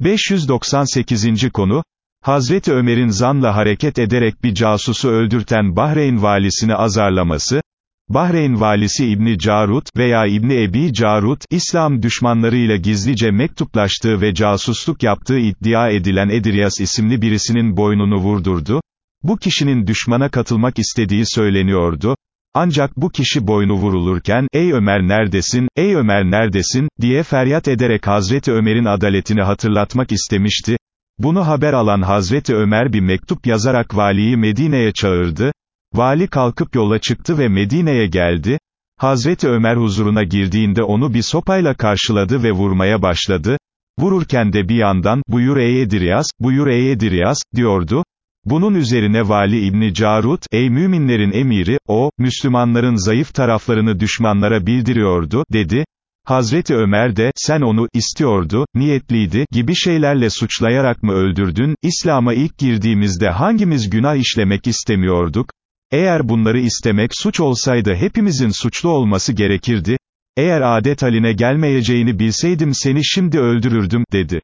598. konu, Hazreti Ömer'in zanla hareket ederek bir casusu öldürten Bahreyn valisini azarlaması, Bahreyn valisi İbni Carut veya İbni Ebi Carut, İslam düşmanlarıyla gizlice mektuplaştığı ve casusluk yaptığı iddia edilen Ediryas isimli birisinin boynunu vurdurdu, bu kişinin düşmana katılmak istediği söyleniyordu, ancak bu kişi boynu vurulurken, ey Ömer neredesin, ey Ömer neredesin, diye feryat ederek Hazreti Ömer'in adaletini hatırlatmak istemişti. Bunu haber alan Hazreti Ömer bir mektup yazarak valiyi Medine'ye çağırdı. Vali kalkıp yola çıktı ve Medine'ye geldi. Hazreti Ömer huzuruna girdiğinde onu bir sopayla karşıladı ve vurmaya başladı. Vururken de bir yandan, buyur ey Ediryas, buyur ey Ediryas, diyordu. Bunun üzerine Vali İbni Carut, ey müminlerin emiri, o, Müslümanların zayıf taraflarını düşmanlara bildiriyordu, dedi. Hazreti Ömer de, sen onu, istiyordu, niyetliydi, gibi şeylerle suçlayarak mı öldürdün, İslam'a ilk girdiğimizde hangimiz günah işlemek istemiyorduk? Eğer bunları istemek suç olsaydı hepimizin suçlu olması gerekirdi. Eğer adet haline gelmeyeceğini bilseydim seni şimdi öldürürdüm, dedi.